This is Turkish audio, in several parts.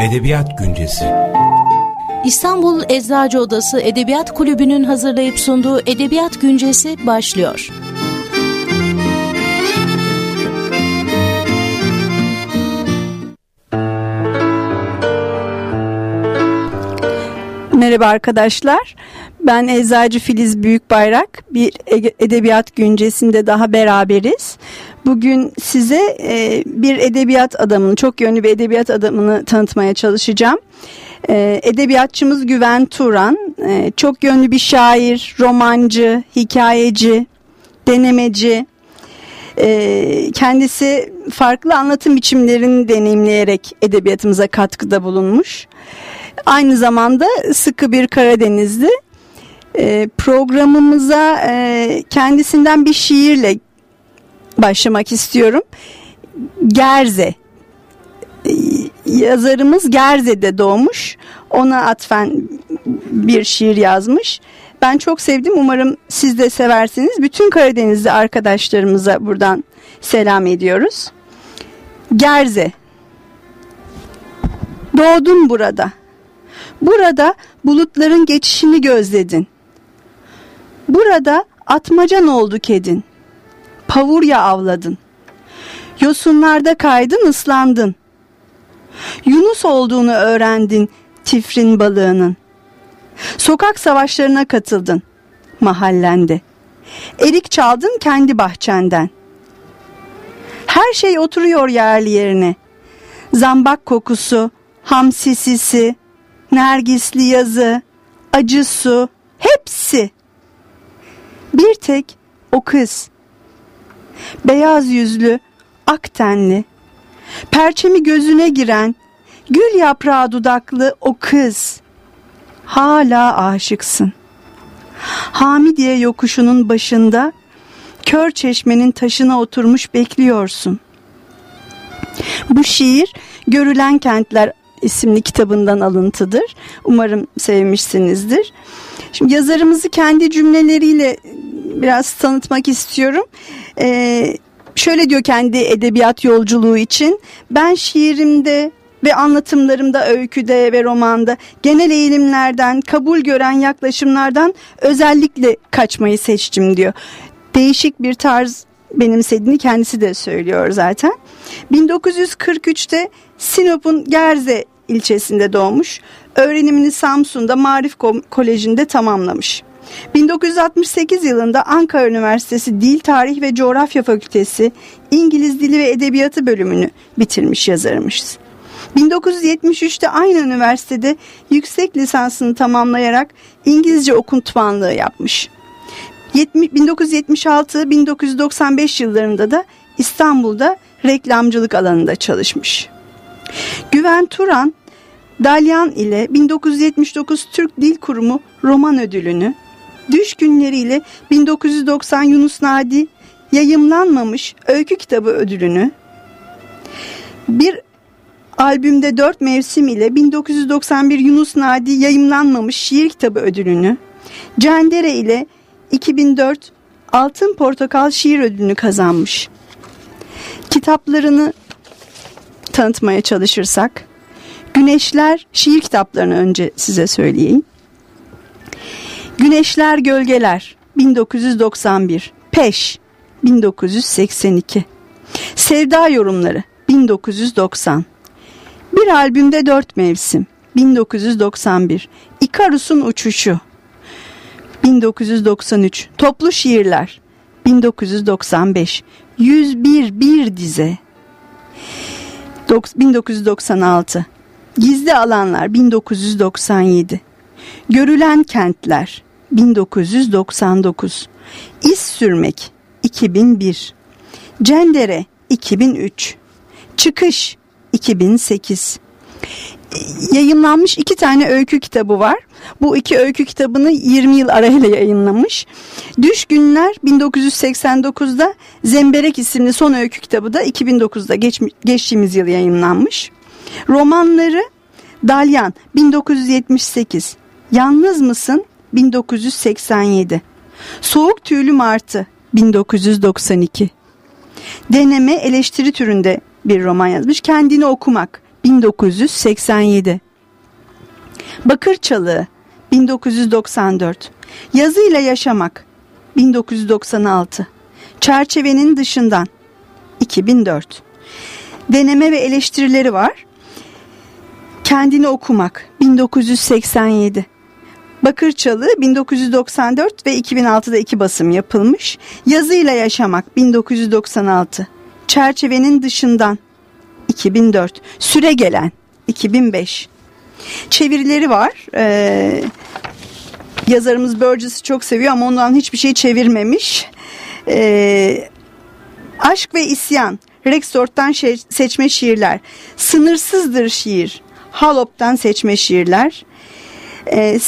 Edebiyat Güncesi İstanbul Eczacı Odası Edebiyat Kulübü'nün hazırlayıp sunduğu Edebiyat Güncesi başlıyor. Merhaba arkadaşlar. Ben Eczacı Filiz Büyükbayrak. Bir edebiyat güncesinde daha beraberiz. Bugün size e, bir edebiyat adamını, çok yönlü bir edebiyat adamını tanıtmaya çalışacağım. E, edebiyatçımız Güven Turan, e, çok yönlü bir şair, romancı, hikayeci, denemeci. Kendisi farklı anlatım biçimlerini deneyimleyerek edebiyatımıza katkıda bulunmuş. Aynı zamanda sıkı bir Karadenizli. Programımıza kendisinden bir şiirle başlamak istiyorum. Gerze yazarımız Gerze'de doğmuş. Ona atfen bir şiir yazmış. Ben çok sevdim. Umarım siz de seversiniz. Bütün Karadenizli arkadaşlarımıza buradan selam ediyoruz. Gerze. Doğdun burada. Burada bulutların geçişini gözledin. Burada atmacan oldu kedin pavurya avladın. Yosunlarda kaydın ıslandın. Yunus olduğunu öğrendin tifrin balığının. Sokak savaşlarına katıldın mahallende. Erik çaldın kendi bahçenden. Her şey oturuyor yerli yerine. Zambak kokusu, hamsi sisi, nergisli yazı, acı su, hepsi. Bir tek o kız beyaz yüzlü, ak tenli, perçemi gözüne giren, gül yaprağı dudaklı o kız. Hala aşıksın. Hamidiye yokuşunun başında kör çeşmenin taşına oturmuş bekliyorsun. Bu şiir Görülen Kentler isimli kitabından alıntıdır. Umarım sevmişsinizdir. Şimdi yazarımızı kendi cümleleriyle biraz tanıtmak istiyorum. Ee, şöyle diyor kendi edebiyat yolculuğu için. Ben şiirimde ve anlatımlarımda, öyküde ve romanda genel eğilimlerden, kabul gören yaklaşımlardan özellikle kaçmayı seçtim diyor. Değişik bir tarz benimsediğini kendisi de söylüyor zaten. 1943'te Sinop'un Gerze ilçesinde doğmuş. Öğrenimini Samsun'da Marif Koleji'nde tamamlamış. 1968 yılında Ankara Üniversitesi Dil, Tarih ve Coğrafya Fakültesi İngiliz Dili ve Edebiyatı bölümünü bitirmiş yazarmış. 1973'te aynı üniversitede yüksek lisansını tamamlayarak İngilizce okutmanlığı yapmış. 1976-1995 yıllarında da İstanbul'da reklamcılık alanında çalışmış. Güven Turan, Dalyan ile 1979 Türk Dil Kurumu roman ödülünü, Düş günleriyle 1990 Yunus Nadi yayımlanmamış öykü kitabı ödülünü, bir albümde dört mevsim ile 1991 Yunus Nadi yayımlanmamış şiir kitabı ödülünü, Cendere ile 2004 Altın Portakal şiir ödülünü kazanmış. Kitaplarını tanıtmaya çalışırsak, Güneşler şiir kitaplarını önce size söyleyeyim. Güneşler Gölgeler 1991 Peş 1982 Sevda Yorumları 1990 Bir albümde dört mevsim 1991 İkarus'un Uçuşu 1993 Toplu Şiirler 1995 101 Bir Dize 1996 Gizli Alanlar 1997 Görülen Kentler 1999 İz Sürmek 2001 Cendere 2003 Çıkış 2008 yayınlanmış iki tane öykü kitabı var. Bu iki öykü kitabını 20 yıl arayla yayınlamış. Düş Günler 1989'da Zemberek isimli son öykü kitabı da 2009'da geç, geçtiğimiz yıl yayınlanmış. Romanları Dalyan 1978, Yalnız mısın 1987. Soğuk tüylü martı 1992. Deneme eleştiri türünde bir roman yazmış. Kendini okumak 1987 Bakır Çalığı 1994 Yazıyla Yaşamak 1996 Çerçevenin Dışından 2004 Deneme ve eleştirileri var. Kendini Okumak 1987 Bakır Çalı 1994 ve 2006'da iki basım yapılmış. Yazıyla Yaşamak 1996. Çerçevenin Dışından 2004. Süre Gelen 2005. Çevirileri var. Ee, yazarımız Burgess'ı çok seviyor ama ondan hiçbir şey çevirmemiş. Ee, Aşk ve İsyan Rexdorf'tan seçme şiirler. Sınırsızdır şiir. Halop'tan seçme şiirler. Ee,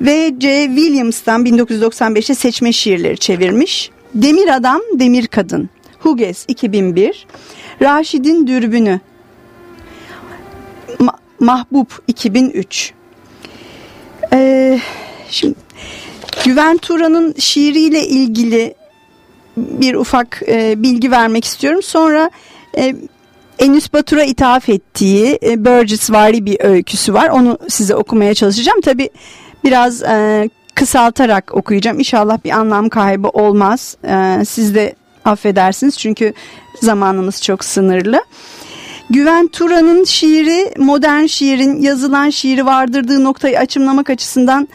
ve C. Williams'tan 1995'te seçme şiirleri çevirmiş. Demir Adam, Demir Kadın. Huges 2001. Raşid'in Dürbünü. Ma Mahbub 2003. Ee, şimdi Güven Turan'ın şiiriyle ilgili bir ufak e, bilgi vermek istiyorum. Sonra e, Enüs Batur'a ithaf ettiği e, Burgess vari bir öyküsü var. Onu size okumaya çalışacağım. Tabi biraz e, kısaltarak okuyacağım. İnşallah bir anlam kaybı olmaz. E, siz de affedersiniz çünkü zamanımız çok sınırlı. Güven Turan'ın şiiri modern şiirin yazılan şiiri vardırdığı noktayı açımlamak açısından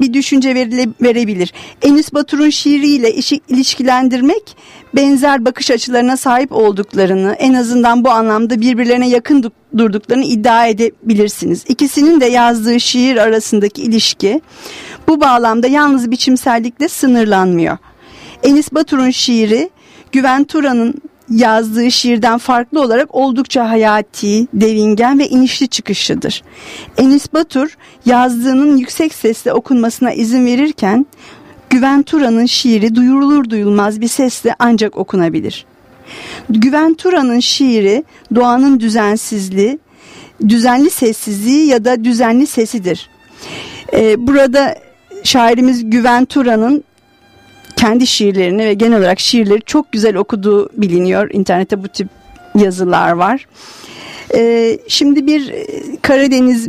bir düşünce verebilir. Enis Batur'un şiiriyle işi, ilişkilendirmek benzer bakış açılarına sahip olduklarını en azından bu anlamda birbirlerine yakın durduklarını iddia edebilirsiniz. İkisinin de yazdığı şiir arasındaki ilişki bu bağlamda yalnız biçimsellikle sınırlanmıyor. Enis Batur'un şiiri Güven Turan'ın yazdığı şiirden farklı olarak oldukça hayati, devingen ve inişli çıkışlıdır. Enis Batur yazdığının yüksek sesle okunmasına izin verirken Güven Turan'ın şiiri duyurulur duyulmaz bir sesle ancak okunabilir. Güven Turan'ın şiiri doğanın düzensizliği, düzenli sessizliği ya da düzenli sesidir. Ee, burada şairimiz Güven Turan'ın kendi şiirlerini ve genel olarak şiirleri çok güzel okuduğu biliniyor. İnternette bu tip yazılar var. Ee, şimdi bir e, Karadeniz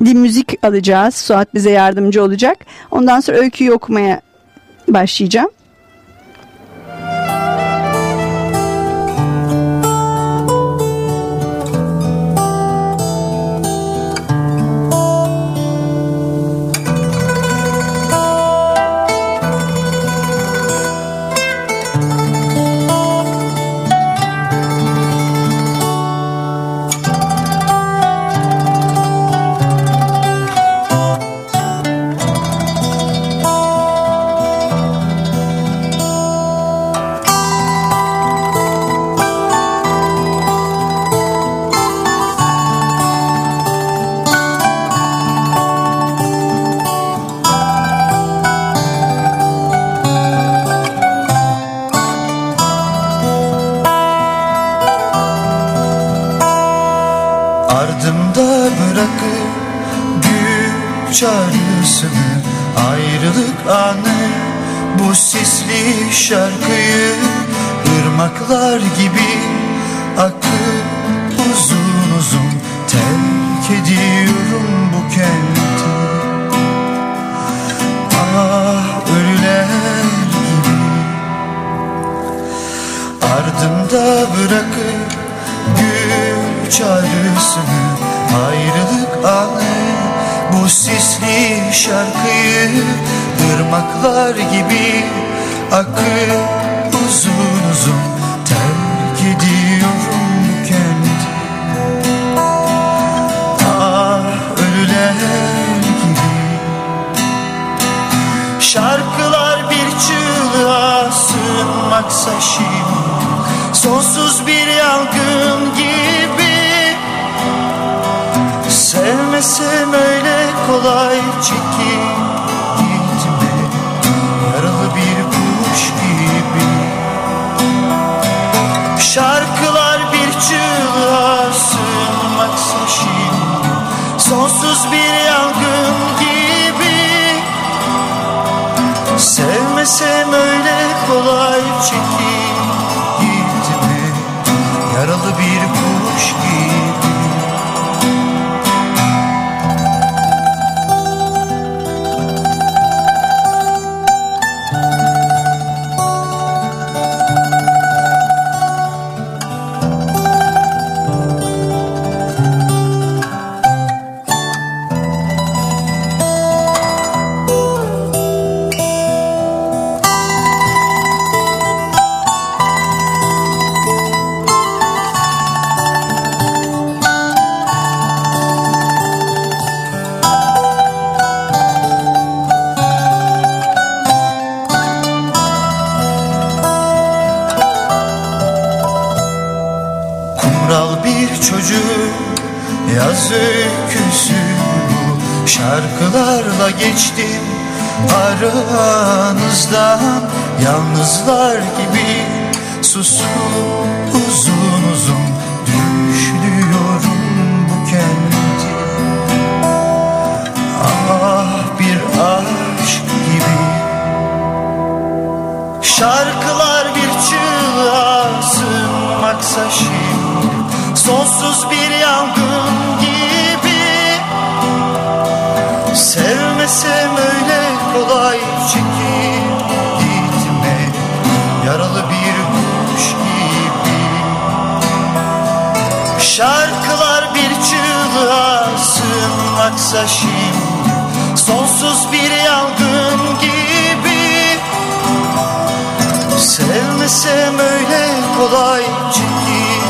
müzik alacağız. Suat bize yardımcı olacak. Ondan sonra öyküyü okumaya başlayacağım. sevdim bu kenti. Ah ölüler gibi. Ardımda bırakıp gül çağrısını Ayrılık anı. Bu sisli şarkıyı Irmaklar gibi akıp uzun uzun terk edip Sevmesem öyle kolay çekip gitme Yaralı bir aranızdan Yalnızlar gibi susup uzun uzun Düşünüyorum bu kendi Ah bir aşk gibi. Şarkılar bir çığlığa sığınmaksa şimdi Sonsuz bir yangın gibi. Sevmesem öyle kolay çekip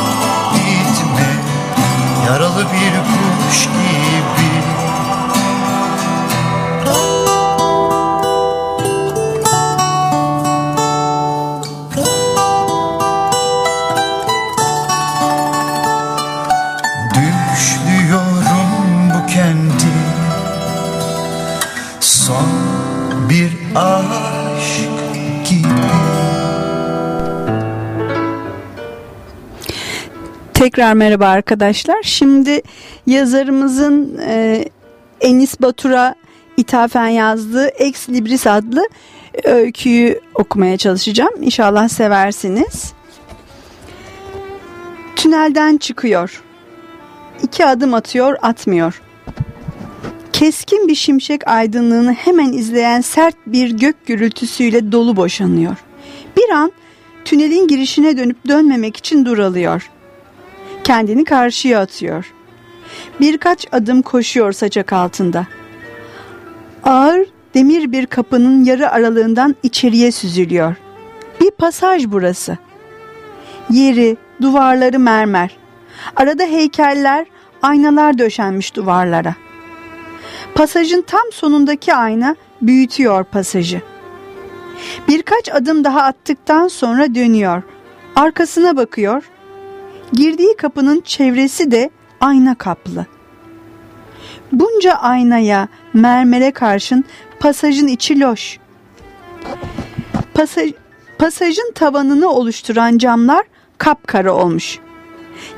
gitme. Yaralı bir kuş gibi Tekrar merhaba arkadaşlar. Şimdi yazarımızın e, Enis Batur'a ithafen yazdığı Ex Libris adlı öyküyü okumaya çalışacağım. İnşallah seversiniz. Tünelden çıkıyor. İki adım atıyor, atmıyor. Keskin bir şimşek aydınlığını hemen izleyen sert bir gök gürültüsüyle dolu boşanıyor. Bir an tünelin girişine dönüp dönmemek için duralıyor kendini karşıya atıyor. Birkaç adım koşuyor saçak altında. Ağır demir bir kapının yarı aralığından içeriye süzülüyor. Bir pasaj burası. Yeri, duvarları mermer. Arada heykeller, aynalar döşenmiş duvarlara. Pasajın tam sonundaki ayna büyütüyor pasajı. Birkaç adım daha attıktan sonra dönüyor. Arkasına bakıyor Girdiği kapının çevresi de ayna kaplı. Bunca aynaya, mermere karşın pasajın içi loş. Pasaj, pasajın tavanını oluşturan camlar kapkara olmuş.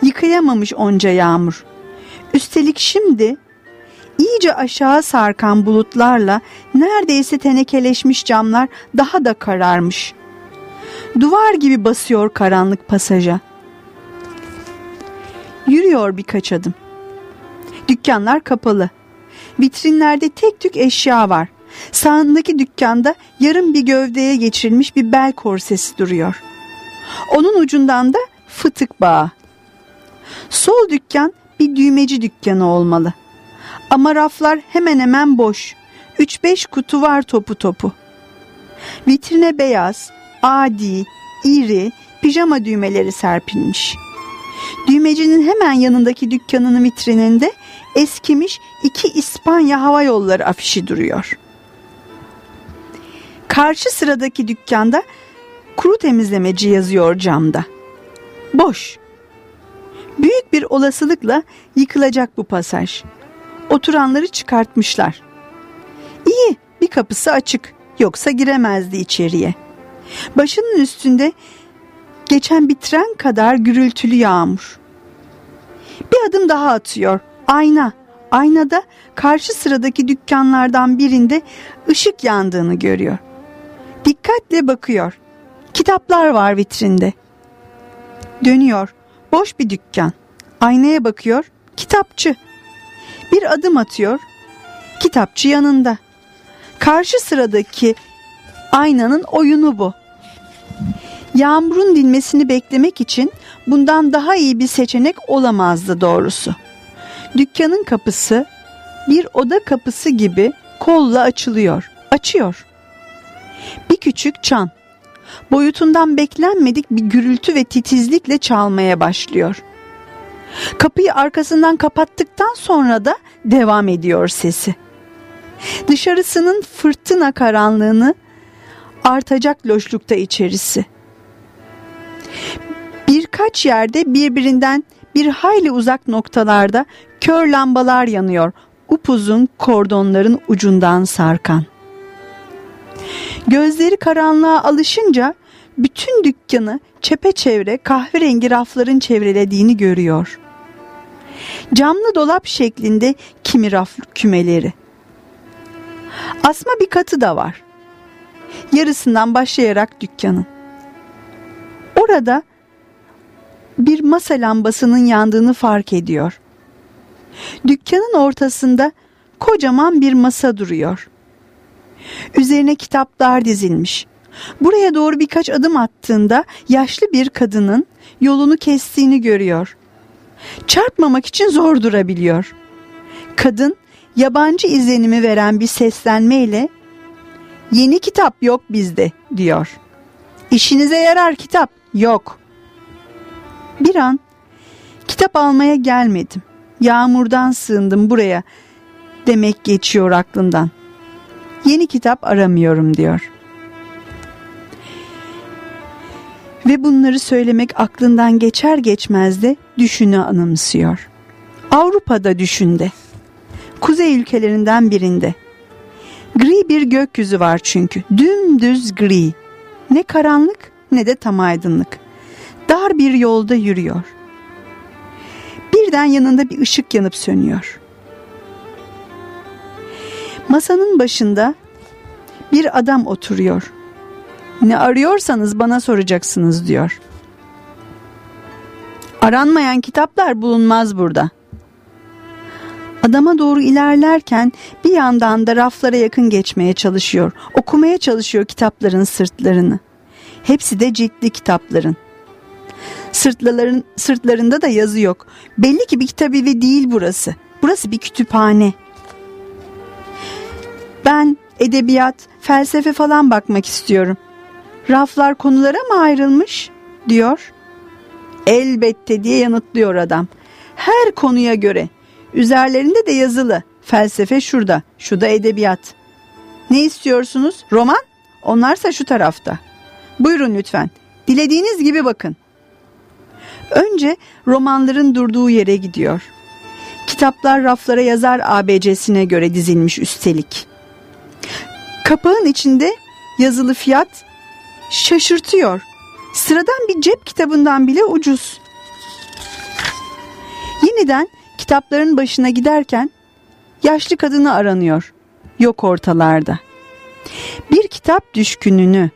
Yıkayamamış onca yağmur. Üstelik şimdi iyice aşağı sarkan bulutlarla neredeyse tenekeleşmiş camlar daha da kararmış. Duvar gibi basıyor karanlık pasaja. Yürüyor birkaç adım. Dükkanlar kapalı. Vitrinlerde tek tük eşya var. Sağındaki dükkanda yarım bir gövdeye geçirilmiş bir bel korsesi duruyor. Onun ucundan da fıtık bağı. Sol dükkan bir düğmeci dükkanı olmalı. Ama raflar hemen hemen boş. 3-5 kutu var topu topu. Vitrine beyaz, adi, iri pijama düğmeleri serpilmiş.'' Düğmecinin hemen yanındaki dükkanının vitrininde eskimiş iki İspanya Hava Yolları afişi duruyor. Karşı sıradaki dükkanda kuru temizlemeci yazıyor camda. Boş. Büyük bir olasılıkla yıkılacak bu pasaj. Oturanları çıkartmışlar. İyi, bir kapısı açık. Yoksa giremezdi içeriye. Başının üstünde geçen bir tren kadar gürültülü yağmur. Bir adım daha atıyor. Ayna. Aynada karşı sıradaki dükkanlardan birinde ışık yandığını görüyor. Dikkatle bakıyor. Kitaplar var vitrinde. Dönüyor. Boş bir dükkan. Aynaya bakıyor. Kitapçı. Bir adım atıyor. Kitapçı yanında. Karşı sıradaki aynanın oyunu bu. Yağmurun dinmesini beklemek için bundan daha iyi bir seçenek olamazdı doğrusu. Dükkanın kapısı bir oda kapısı gibi kolla açılıyor. Açıyor. Bir küçük çan. Boyutundan beklenmedik bir gürültü ve titizlikle çalmaya başlıyor. Kapıyı arkasından kapattıktan sonra da devam ediyor sesi. Dışarısının fırtına karanlığını artacak loşlukta içerisi birkaç yerde birbirinden bir hayli uzak noktalarda kör lambalar yanıyor. Upuzun kordonların ucundan sarkan. Gözleri karanlığa alışınca bütün dükkanı çepeçevre kahverengi rafların çevrelediğini görüyor. Camlı dolap şeklinde kimi raf kümeleri. Asma bir katı da var. Yarısından başlayarak dükkanın. Orada bir masa lambasının yandığını fark ediyor. Dükkanın ortasında kocaman bir masa duruyor. Üzerine kitaplar dizilmiş. Buraya doğru birkaç adım attığında yaşlı bir kadının yolunu kestiğini görüyor. Çarpmamak için zor durabiliyor. Kadın yabancı izlenimi veren bir seslenmeyle "Yeni kitap yok bizde." diyor. "İşinize yarar kitap yok." Bir an kitap almaya gelmedim. Yağmurdan sığındım buraya demek geçiyor aklından. Yeni kitap aramıyorum diyor. Ve bunları söylemek aklından geçer geçmez de düşünü anımsıyor. Avrupa'da düşünde. Kuzey ülkelerinden birinde. Gri bir gökyüzü var çünkü. Dümdüz gri. Ne karanlık ne de tam aydınlık. Dar bir yolda yürüyor. Birden yanında bir ışık yanıp sönüyor. Masanın başında bir adam oturuyor. Ne arıyorsanız bana soracaksınız diyor. Aranmayan kitaplar bulunmaz burada. Adama doğru ilerlerken bir yandan da raflara yakın geçmeye çalışıyor. Okumaya çalışıyor kitapların sırtlarını. Hepsi de ciltli kitapların. Sırtların, sırtlarında da yazı yok. Belli ki bir kitabevi değil burası. Burası bir kütüphane. Ben edebiyat, felsefe falan bakmak istiyorum. Raflar konulara mı ayrılmış? diyor. Elbette diye yanıtlıyor adam. Her konuya göre. Üzerlerinde de yazılı. Felsefe şurada, şu da edebiyat. Ne istiyorsunuz? Roman? Onlarsa şu tarafta. Buyurun lütfen. Dilediğiniz gibi bakın. Önce romanların durduğu yere gidiyor. Kitaplar raflara yazar ABC'sine göre dizilmiş üstelik. Kapağın içinde yazılı fiyat şaşırtıyor. Sıradan bir cep kitabından bile ucuz. Yeniden kitapların başına giderken yaşlı kadını aranıyor. Yok ortalarda. Bir kitap düşkününü,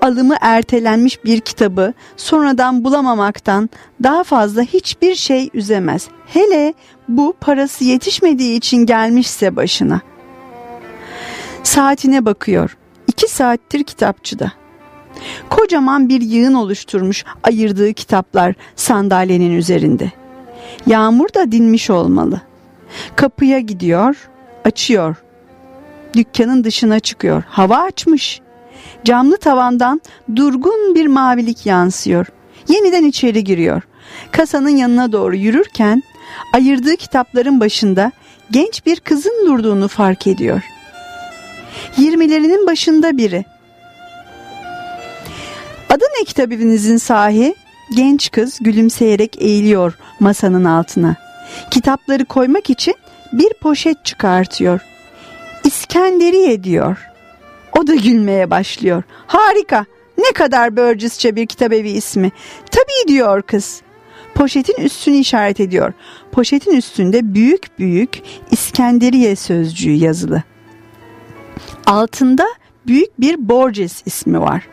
alımı ertelenmiş bir kitabı sonradan bulamamaktan daha fazla hiçbir şey üzemez. Hele bu parası yetişmediği için gelmişse başına. Saatine bakıyor. İki saattir kitapçıda. Kocaman bir yığın oluşturmuş ayırdığı kitaplar sandalyenin üzerinde. Yağmur da dinmiş olmalı. Kapıya gidiyor, açıyor. Dükkanın dışına çıkıyor. Hava açmış. Camlı tavandan durgun bir mavilik yansıyor. Yeniden içeri giriyor. Kasanın yanına doğru yürürken ayırdığı kitapların başında genç bir kızın durduğunu fark ediyor. Yirmilerinin başında biri. Adı ne kitabevinizin sahi? Genç kız gülümseyerek eğiliyor masanın altına. Kitapları koymak için bir poşet çıkartıyor. İskenderiye diyor. O da gülmeye başlıyor. Harika. Ne kadar Burgess'çe bir kitabevi ismi. Tabii diyor kız. Poşetin üstünü işaret ediyor. Poşetin üstünde büyük büyük İskenderiye sözcüğü yazılı. Altında büyük bir Borges ismi var.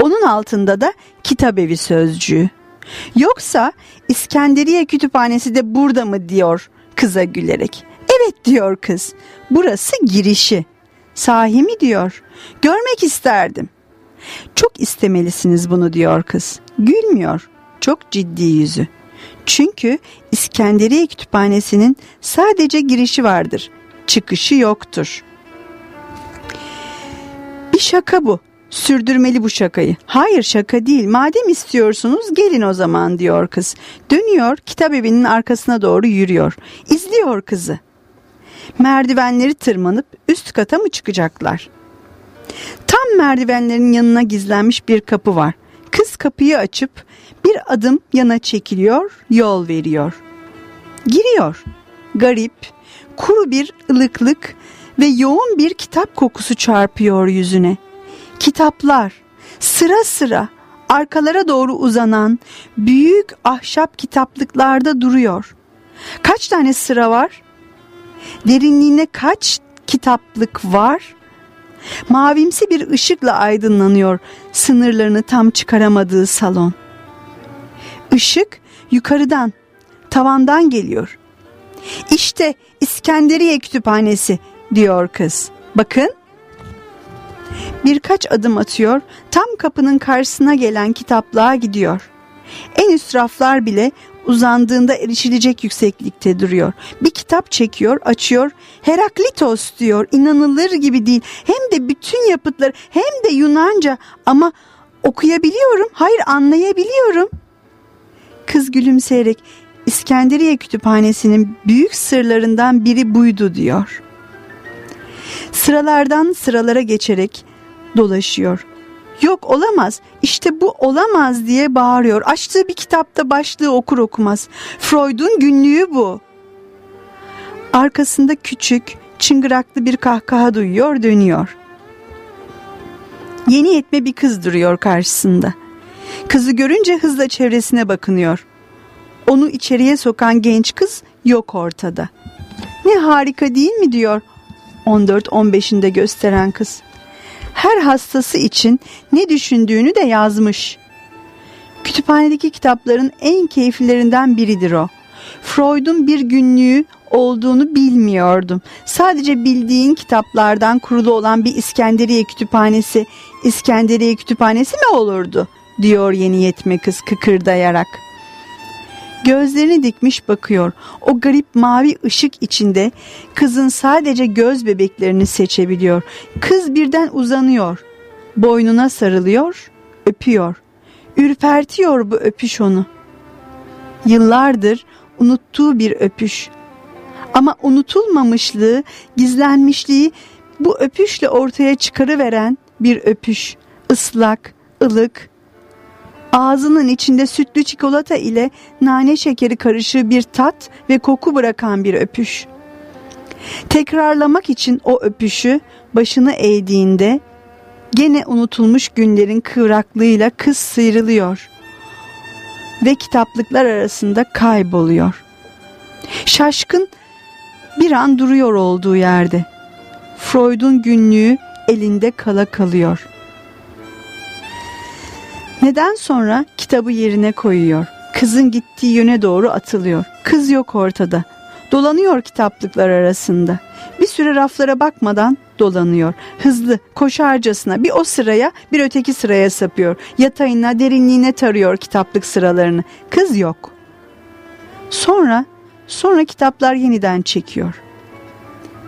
Onun altında da kitabevi sözcüğü. Yoksa İskenderiye kütüphanesi de burada mı diyor kıza gülerek. Evet diyor kız. Burası girişi. Sahi mi diyor. Görmek isterdim. Çok istemelisiniz bunu diyor kız. Gülmüyor. Çok ciddi yüzü. Çünkü İskenderiye Kütüphanesi'nin sadece girişi vardır. Çıkışı yoktur. Bir şaka bu. Sürdürmeli bu şakayı. Hayır şaka değil. Madem istiyorsunuz gelin o zaman diyor kız. Dönüyor kitap evinin arkasına doğru yürüyor. İzliyor kızı. Merdivenleri tırmanıp üst kata mı çıkacaklar? Tam merdivenlerin yanına gizlenmiş bir kapı var. Kız kapıyı açıp Bir adım yana çekiliyor, yol veriyor. Giriyor. Garip, kuru bir ılıklık ve yoğun bir kitap kokusu çarpıyor yüzüne. Kitaplar sıra sıra arkalara doğru uzanan büyük ahşap kitaplıklarda duruyor. Kaç tane sıra var? Derinliğine kaç kitaplık var? Mavimsi bir ışıkla aydınlanıyor sınırlarını tam çıkaramadığı salon. Işık yukarıdan, tavandan geliyor. İşte İskenderiye Kütüphanesi diyor kız. Bakın. Birkaç adım atıyor, tam kapının karşısına gelen kitaplığa gidiyor. En üst raflar bile uzandığında erişilecek yükseklikte duruyor. Bir kitap çekiyor, açıyor. Heraklitos diyor. İnanılır gibi değil. Hem de bütün yapıtları hem de Yunanca ama okuyabiliyorum. Hayır anlayabiliyorum. Kız gülümseyerek İskenderiye Kütüphanesi'nin büyük sırlarından biri buydu diyor. Sıralardan sıralara geçerek dolaşıyor. Yok olamaz işte bu olamaz diye bağırıyor. Açtığı bir kitapta başlığı okur okumaz. Freud'un günlüğü bu. Arkasında küçük çıngıraklı bir kahkaha duyuyor dönüyor. Yeni yetme bir kız duruyor karşısında. Kızı görünce hızla çevresine bakınıyor. Onu içeriye sokan genç kız yok ortada. Ne harika değil mi diyor 14-15'inde gösteren kız her hastası için ne düşündüğünü de yazmış. Kütüphanedeki kitapların en keyiflilerinden biridir o. Freud'un bir günlüğü olduğunu bilmiyordum. Sadece bildiğin kitaplardan kurulu olan bir İskenderiye kütüphanesi, İskenderiye kütüphanesi mi olurdu? diyor yeni yetme kız kıkırdayarak.'' Gözlerini dikmiş bakıyor. O garip mavi ışık içinde kızın sadece göz bebeklerini seçebiliyor. Kız birden uzanıyor. Boynuna sarılıyor, öpüyor. Ürpertiyor bu öpüş onu. Yıllardır unuttuğu bir öpüş. Ama unutulmamışlığı, gizlenmişliği bu öpüşle ortaya çıkarıveren bir öpüş. Islak, ılık, ağzının içinde sütlü çikolata ile nane şekeri karışığı bir tat ve koku bırakan bir öpüş. Tekrarlamak için o öpüşü başını eğdiğinde gene unutulmuş günlerin kıvraklığıyla kız sıyrılıyor ve kitaplıklar arasında kayboluyor. Şaşkın bir an duruyor olduğu yerde. Freud'un günlüğü elinde kala kalıyor. Neden sonra kitabı yerine koyuyor. Kızın gittiği yöne doğru atılıyor. Kız yok ortada. Dolanıyor kitaplıklar arasında. Bir süre raflara bakmadan dolanıyor. Hızlı, koşarcasına bir o sıraya bir öteki sıraya sapıyor. Yatayına, derinliğine tarıyor kitaplık sıralarını. Kız yok. Sonra, sonra kitaplar yeniden çekiyor.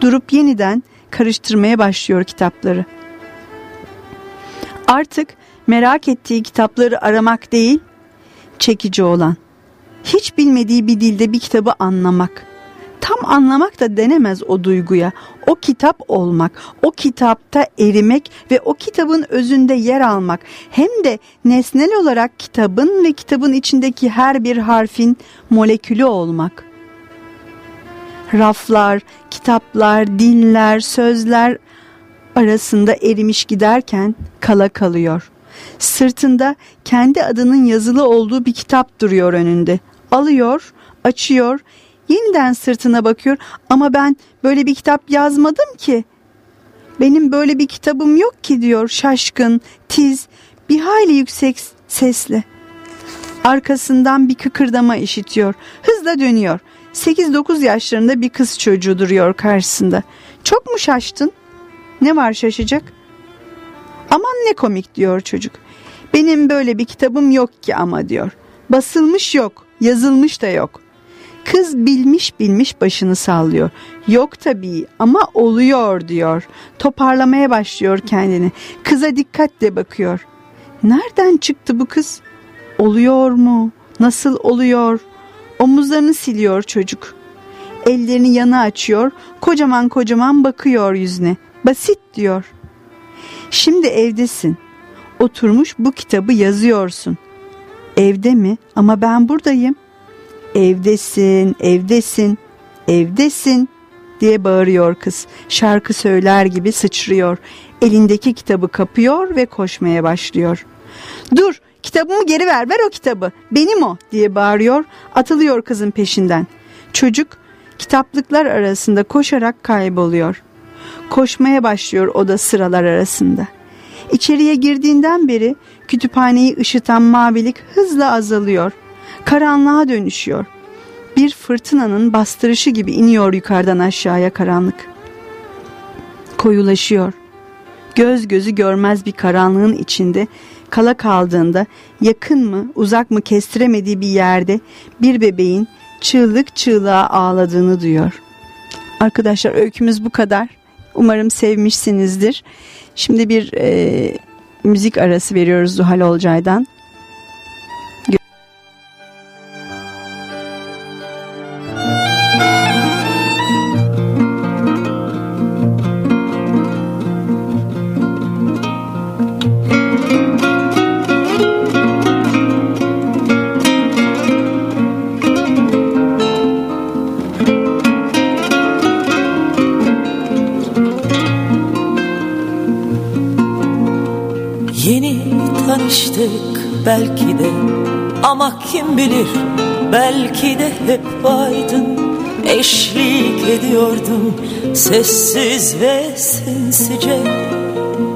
Durup yeniden karıştırmaya başlıyor kitapları. Artık merak ettiği kitapları aramak değil, çekici olan. Hiç bilmediği bir dilde bir kitabı anlamak. Tam anlamak da denemez o duyguya. O kitap olmak, o kitapta erimek ve o kitabın özünde yer almak. Hem de nesnel olarak kitabın ve kitabın içindeki her bir harfin molekülü olmak. Raflar, kitaplar, dinler, sözler arasında erimiş giderken kala kalıyor. Sırtında kendi adının yazılı olduğu bir kitap duruyor önünde. Alıyor, açıyor, yeniden sırtına bakıyor ama ben böyle bir kitap yazmadım ki. Benim böyle bir kitabım yok ki diyor şaşkın, tiz, bir hayli yüksek sesle. Arkasından bir kıkırdama işitiyor. Hızla dönüyor. 8-9 yaşlarında bir kız çocuğu duruyor karşısında. Çok mu şaştın? Ne var şaşacak? Aman ne komik diyor çocuk. Benim böyle bir kitabım yok ki ama diyor. Basılmış yok, yazılmış da yok. Kız bilmiş bilmiş başını sallıyor. Yok tabii ama oluyor diyor. Toparlamaya başlıyor kendini. Kıza dikkatle bakıyor. Nereden çıktı bu kız? Oluyor mu? Nasıl oluyor? Omuzlarını siliyor çocuk. Ellerini yana açıyor. Kocaman kocaman bakıyor yüzüne. Basit diyor. Şimdi evdesin. Oturmuş bu kitabı yazıyorsun. Evde mi? Ama ben buradayım. Evdesin, evdesin, evdesin diye bağırıyor kız. Şarkı söyler gibi sıçrıyor. Elindeki kitabı kapıyor ve koşmaya başlıyor. Dur kitabımı geri ver ver o kitabı benim o diye bağırıyor atılıyor kızın peşinden. Çocuk kitaplıklar arasında koşarak kayboluyor. Koşmaya başlıyor o da sıralar arasında. İçeriye girdiğinden beri kütüphaneyi ışıtan mavilik hızla azalıyor. Karanlığa dönüşüyor. Bir fırtınanın bastırışı gibi iniyor yukarıdan aşağıya karanlık. Koyulaşıyor. Göz gözü görmez bir karanlığın içinde kala kaldığında yakın mı uzak mı kestiremediği bir yerde bir bebeğin çığlık çığlığa ağladığını duyuyor. Arkadaşlar öykümüz bu kadar. Umarım sevmişsinizdir. Şimdi bir e, müzik arası veriyoruz Zuhal Olcay'dan. Bilir. Belki de hep vaydın Eşlik ediyordum sessiz ve sinsice.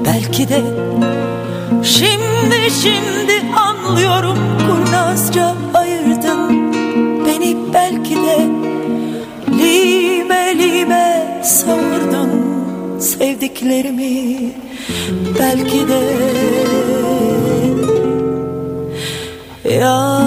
Belki de şimdi şimdi anlıyorum Kurnazca ayırdın beni. Belki de Lime lime savurdun sevdiklerimi. Belki de yalnızlığım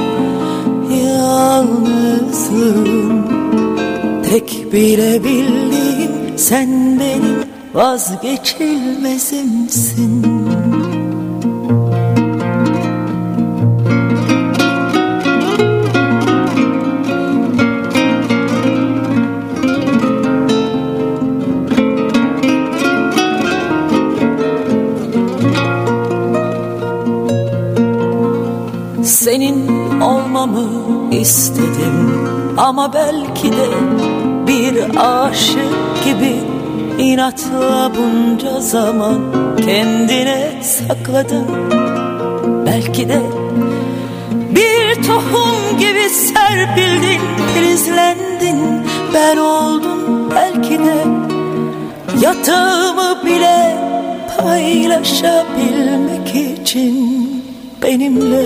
Yalnızlığım Tek bilebildiğim sen benim vazgeçilmezimsin istedim. Ama belki de bir aşık gibi inatla bunca zaman kendine sakladın Belki de bir tohum gibi serpildin, filizlendin. Ben oldum belki de yatağımı bile paylaşabilmek için benimle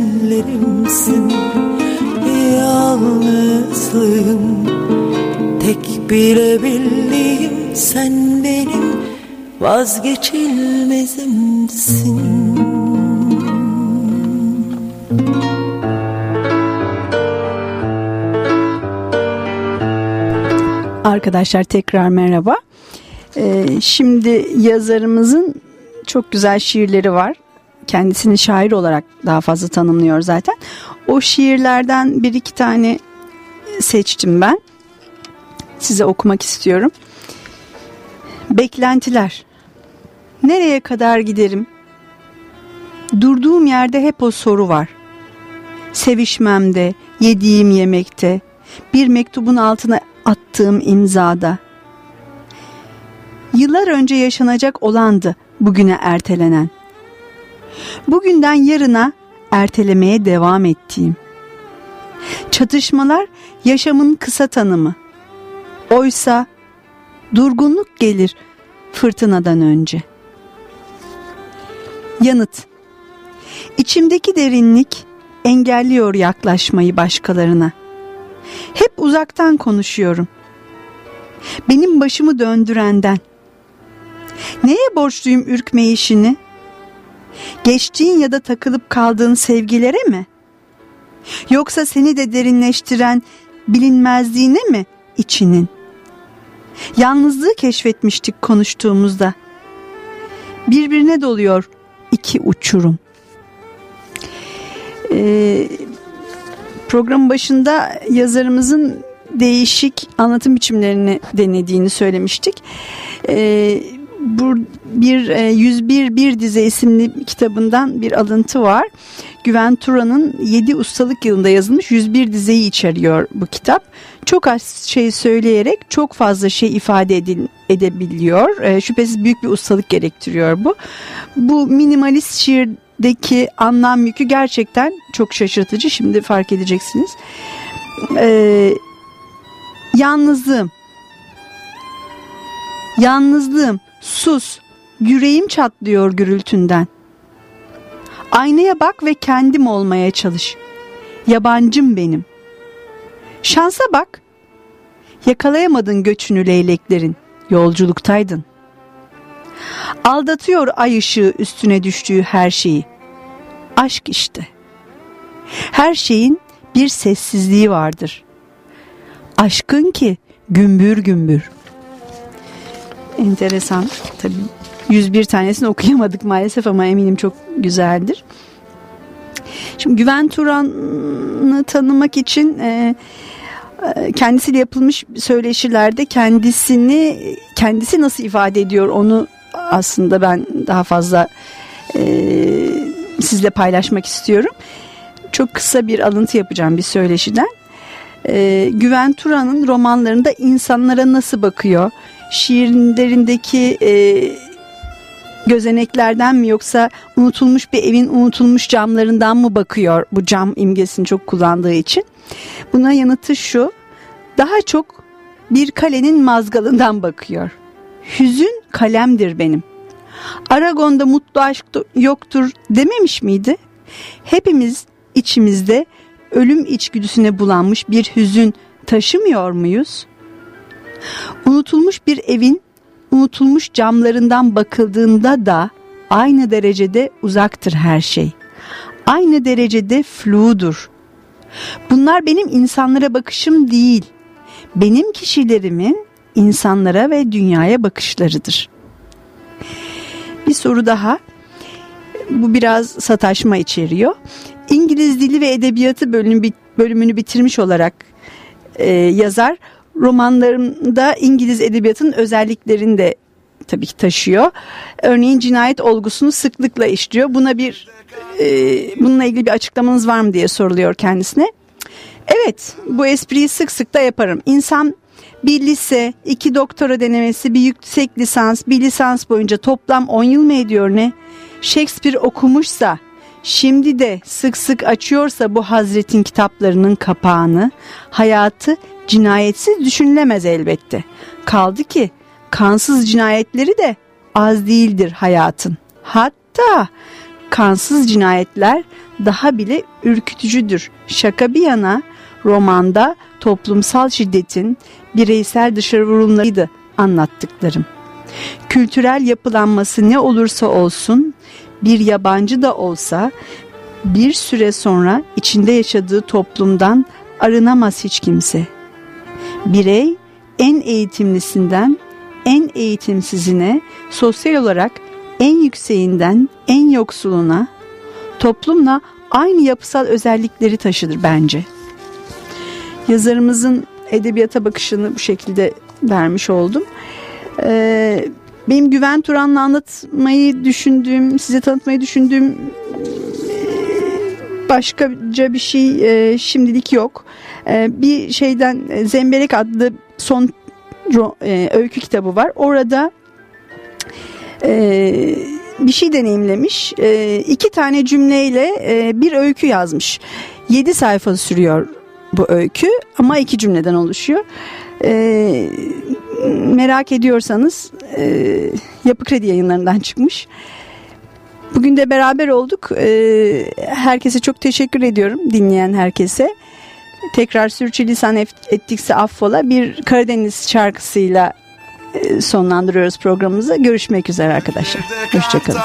hüzünlerimsin Yalnızlığım tek bilebildiğim sen benim vazgeçilmezimsin Arkadaşlar tekrar merhaba. Ee, şimdi yazarımızın çok güzel şiirleri var. Kendisini şair olarak daha fazla tanımlıyor zaten. O şiirlerden bir iki tane seçtim ben. Size okumak istiyorum. Beklentiler. Nereye kadar giderim? Durduğum yerde hep o soru var. Sevişmemde, yediğim yemekte, bir mektubun altına attığım imzada. Yıllar önce yaşanacak olandı bugüne ertelenen. Bugünden yarına ertelemeye devam ettiğim. Çatışmalar yaşamın kısa tanımı. Oysa durgunluk gelir fırtınadan önce. Yanıt İçimdeki derinlik engelliyor yaklaşmayı başkalarına. Hep uzaktan konuşuyorum. Benim başımı döndürenden. Neye borçluyum ürkmeyişini? Geçtiğin ya da takılıp kaldığın sevgilere mi? Yoksa seni de derinleştiren bilinmezliğine mi içinin? Yalnızlığı keşfetmiştik konuştuğumuzda. Birbirine doluyor iki uçurum. Ee, programın başında yazarımızın değişik anlatım biçimlerini denediğini söylemiştik. Ee, bu bir e, 101 Bir Dize isimli kitabından bir alıntı var. Güven Turan'ın 7 ustalık yılında yazılmış 101 dizeyi içeriyor bu kitap. Çok az şey söyleyerek çok fazla şey ifade edil, edebiliyor. E, şüphesiz büyük bir ustalık gerektiriyor bu. Bu minimalist şiirdeki anlam yükü gerçekten çok şaşırtıcı. Şimdi fark edeceksiniz. E, yalnızlığım. Yalnızlığım. Sus. Yüreğim çatlıyor gürültünden. Aynaya bak ve kendim olmaya çalış. Yabancım benim. Şansa bak. Yakalayamadın göçünü leyleklerin. Yolculuktaydın. Aldatıyor ay ışığı üstüne düştüğü her şeyi. Aşk işte. Her şeyin bir sessizliği vardır. Aşkın ki gümbür gümbür. Enteresan tabii 101 tanesini okuyamadık maalesef ama eminim çok güzeldir. Şimdi Güven Turan'ı tanımak için e, e, kendisiyle yapılmış söyleşilerde kendisini kendisi nasıl ifade ediyor onu aslında ben daha fazla e, sizle paylaşmak istiyorum. Çok kısa bir alıntı yapacağım bir söyleşiden. E, Güven Turan'ın romanlarında insanlara nasıl bakıyor? Şiirlerindeki e, gözeneklerden mi yoksa unutulmuş bir evin unutulmuş camlarından mı bakıyor bu cam imgesini çok kullandığı için? Buna yanıtı şu daha çok bir kalenin mazgalından bakıyor. Hüzün kalemdir benim. Aragon'da mutlu aşk yoktur dememiş miydi? Hepimiz içimizde ölüm içgüdüsüne bulanmış bir hüzün taşımıyor muyuz? Unutulmuş bir evin unutulmuş camlarından bakıldığında da aynı derecede uzaktır her şey. Aynı derecede fludur. Bunlar benim insanlara bakışım değil. Benim kişilerimin insanlara ve dünyaya bakışlarıdır. Bir soru daha. Bu biraz sataşma içeriyor. İngiliz dili ve edebiyatı bölümü, bölümünü bitirmiş olarak e, yazar romanlarımda İngiliz edebiyatının özelliklerini de tabii ki taşıyor. Örneğin cinayet olgusunu sıklıkla işliyor. Buna bir e, bununla ilgili bir açıklamanız var mı diye soruluyor kendisine. Evet bu espriyi sık sık da yaparım. İnsan bir lise, iki doktora denemesi, bir yüksek lisans, bir lisans boyunca toplam 10 yıl mı ediyor ne? Shakespeare okumuşsa, şimdi de sık sık açıyorsa bu Hazret'in kitaplarının kapağını, hayatı cinayetsiz düşünülemez elbette. Kaldı ki kansız cinayetleri de az değildir hayatın. Hatta kansız cinayetler daha bile ürkütücüdür. Şaka bir yana romanda toplumsal şiddetin bireysel dışarı vurumlarıydı anlattıklarım. Kültürel yapılanması ne olursa olsun bir yabancı da olsa bir süre sonra içinde yaşadığı toplumdan arınamaz hiç kimse. Birey en eğitimlisinden en eğitimsizine, sosyal olarak en yükseğinden en yoksuluna, toplumla aynı yapısal özellikleri taşıdır bence. Yazarımızın edebiyata bakışını bu şekilde vermiş oldum. Ee, benim Güven Turan'la anlatmayı düşündüğüm, size tanıtmayı düşündüğüm başkaca bir şey e, şimdilik yok. E, bir şeyden e, Zemberek adlı son e, öykü kitabı var. Orada e, bir şey deneyimlemiş. E, iki tane cümleyle e, bir öykü yazmış. Yedi sayfa sürüyor bu öykü ama iki cümleden oluşuyor. E, merak ediyorsanız e, Yapı Kredi yayınlarından çıkmış. Bugün de beraber olduk. E, herkese çok teşekkür ediyorum dinleyen herkese. Tekrar sürçülisan ettikse affola bir Karadeniz şarkısıyla e, sonlandırıyoruz programımızı. Görüşmek üzere arkadaşlar. Hoşçakalın.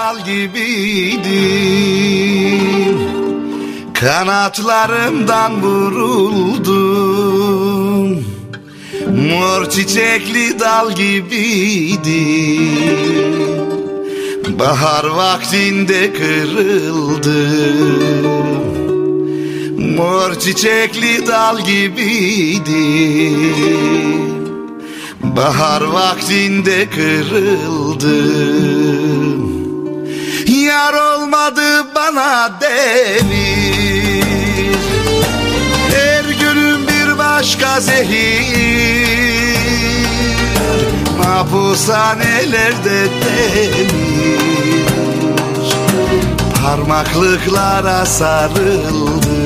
Kanatlarımdan vuruldum Mor çiçekli dal gibiydi. Bahar vaktinde kırıldım Mor çiçekli dal gibiydi. Bahar vaktinde kırıldım Yar olmadı bana devir başka zehir. Mahpushanelerde demir. Parmaklıklara sarıldı.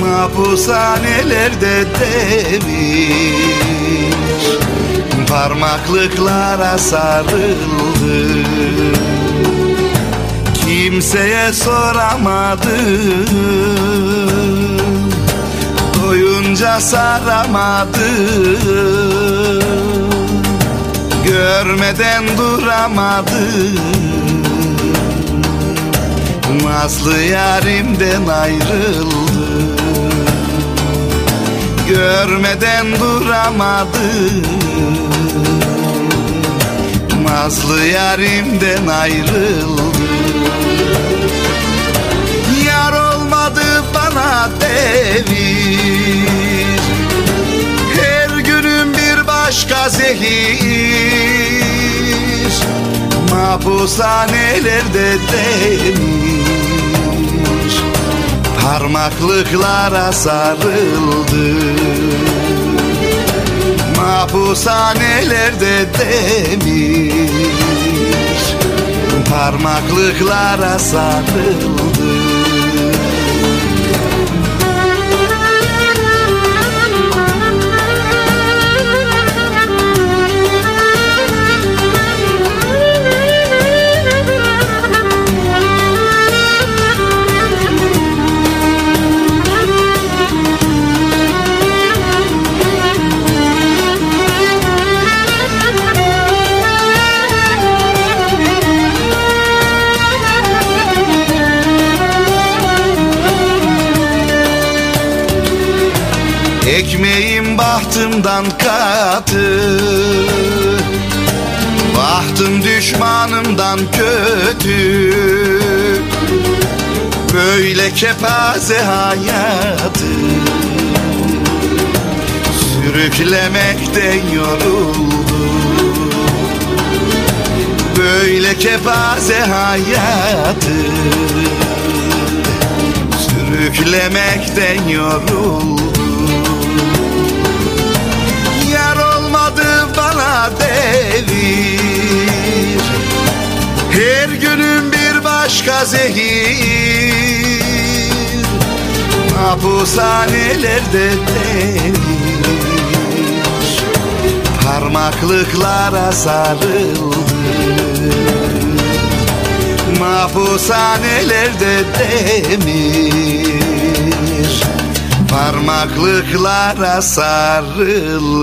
Mahpushanelerde demir. Parmaklıklara sarıldı. Kimseye soramadım Doyunca saramadım. Görmeden duramadım. Nazlı yarimden ayrıldım. Görmeden duramadım. Nazlı yarimden ayrıldım. Yar olmadı bana devir bir başka zehir Mahpushanelerde demir Parmaklıklara sarıldı. Mahpushanelerde demir Parmaklıklara sarıldı Ekmeğim bahtımdan katı. Bahtım düşmanımdan kötü. Böyle kepaze hayatı. Sürüklemekten yoruldum Böyle kepaze hayatı. Sürüklemekten yoruldum devir Her günüm bir başka zehir. Mahpushanelerde demir. Parmaklıklara sarıldı. Mahpushanelerde demir. Parmaklıklara sarıldı